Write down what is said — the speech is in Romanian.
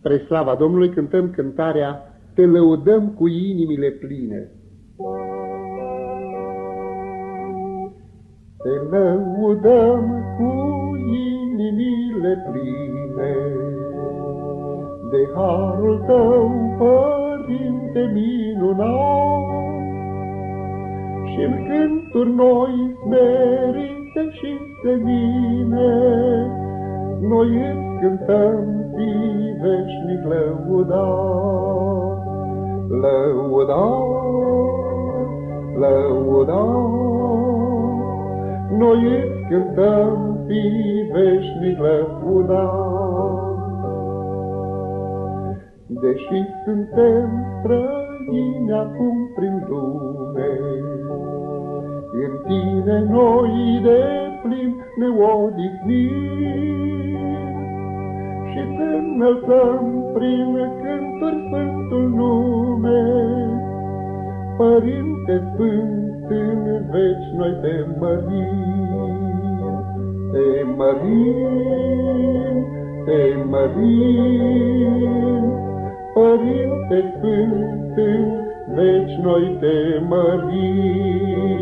Spre slava Domnului cântăm cântarea Te lăudăm cu inimile pline. Te lăudăm cu inimile pline De harul tău, Părinte minunat, Și-n cânturi noi smerite și senine, Noi îți cântăm veșnic lăuda, lăuda, lăuda. Noi îți cântăm fi veșnic lăuda. Deși suntem străini acum prin lume, în tine noi de plin ne odihnim și te înălțăm prin cânturi Sfântul nume. Părinte Sfânt, în veci noi te mărim, te mărim, te mărim. Părinte Sfânt, în veci noi te mărim.